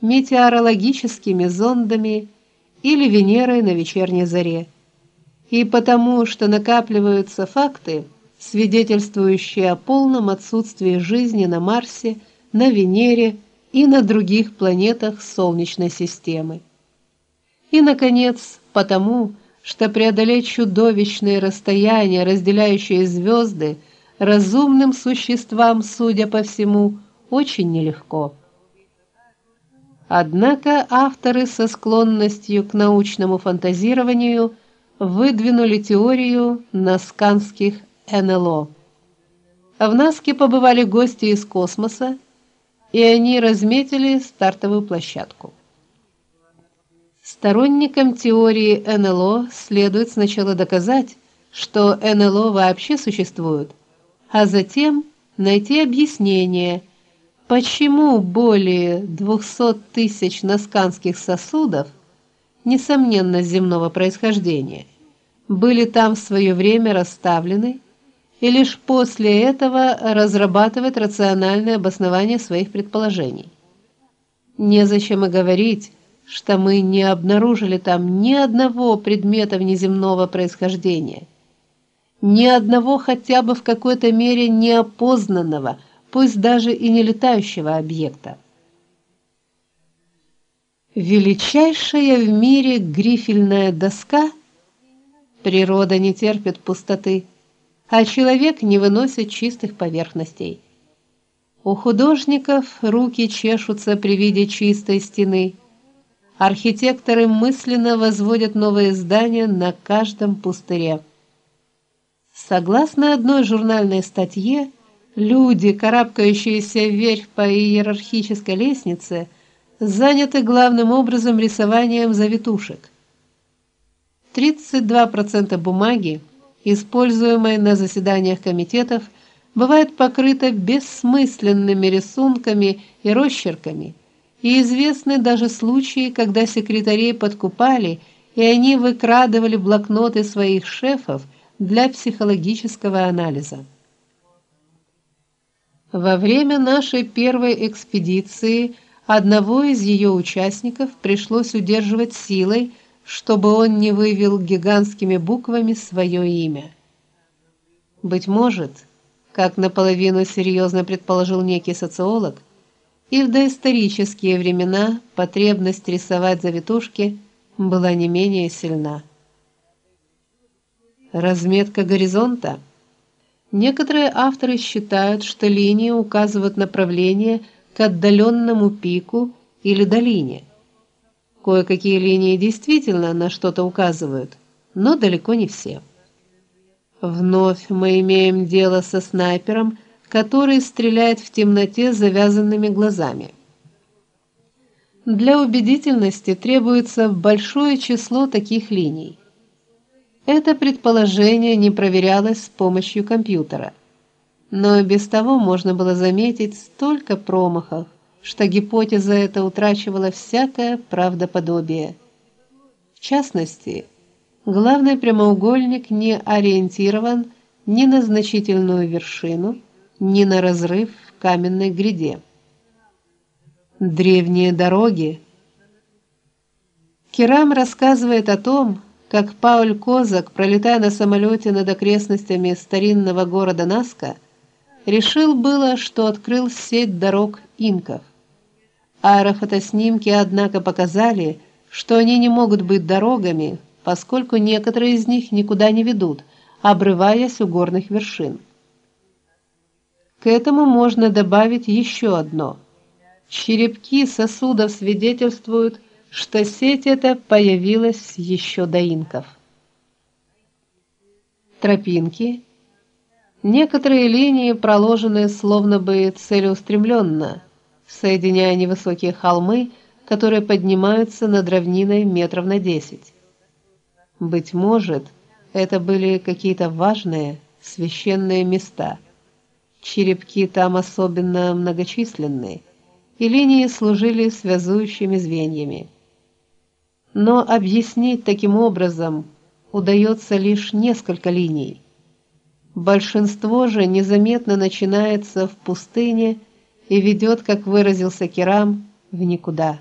метеорологическими зондами или Венерой на вечерней заре. И потому, что накапливаются факты, свидетельствующие о полном отсутствии жизни на Марсе, на Венере и на других планетах солнечной системы. И наконец, потому, что преодолеть чудовищные расстояния, разделяющие звезды, разумным существам, судя по всему, очень нелегко. Однако авторы со склонностью к научному фантазированию выдвинули теорию насканских НЛО. В Наске побывали гости из космоса, и они разметили стартовую площадку. Сторонникам теории НЛО следует сначала доказать, что НЛО вообще существует, а затем найти объяснение, почему более 200 тысяч насканских сосудов, несомненно земного происхождения, были там в свое время расставлены, и лишь после этого разрабатывать рациональное обоснование своих предположений. Незачем и говорить, что мы не обнаружили там ни одного предмета внеземного происхождения, ни одного хотя бы в какой-то мере неопознанного, пусть даже и не летающего объекта. Величайшая в мире грифельная доска природа не терпит пустоты, а человек не выносит чистых поверхностей. У художников руки чешутся при виде чистой стены. Архитекторы мысленно возводят новые здания на каждом пустыре. Согласно одной журнальной статье, люди, карабкающиеся вверх по иерархической лестнице, заняты главным образом рисованием завитушек. 32% бумаги, используемой на заседаниях комитетов, бывает покрыта бессмысленными рисунками и росчерками и известны даже случаи, когда секретарей подкупали, и они выкрадывали блокноты своих шефов для психологического анализа. Во время нашей первой экспедиции одного из ее участников пришлось удерживать силой, чтобы он не вывел гигантскими буквами свое имя. Быть может, как наполовину серьезно предположил некий социолог, и в доисторические времена потребность рисовать завитушки была не менее сильна. Разметка горизонта. Некоторые авторы считают, что линии указывают направление к отдаленному пику или долине. Кое-какие линии действительно на что-то указывают, но далеко не все. Вновь мы имеем дело со снайпером, который стреляет в темноте с завязанными глазами. Для убедительности требуется большое число таких линий. Это предположение не проверялось с помощью компьютера. Но без того можно было заметить столько промахов, что гипотеза эта утрачивала всякое правдоподобие. В частности, главный прямоугольник не ориентирован ни на значительную вершину, ни на разрыв в каменной гряде. Древние дороги. Керам рассказывает о том, как Пауль Козак, пролетая на самолете над окрестностями старинного города Наска, решил было, что открыл сеть дорог инков. Аэрофотоснимки, однако, показали, что они не могут быть дорогами, поскольку некоторые из них никуда не ведут, обрываясь у горных вершин. К этому можно добавить еще одно. Черепки сосудов свидетельствуют, что сеть эта появилась еще до инков. Тропинки. Некоторые линии проложены словно бы целеустремленно, соединяя невысокие холмы, которые поднимаются над равниной метров на десять. Быть может, это были какие-то важные священные места. Черепки там особенно многочисленны, и линии служили связующими звеньями. Но объяснить таким образом удается лишь несколько линий. Большинство же незаметно начинается в пустыне и ведет, как выразился Керам, в никуда.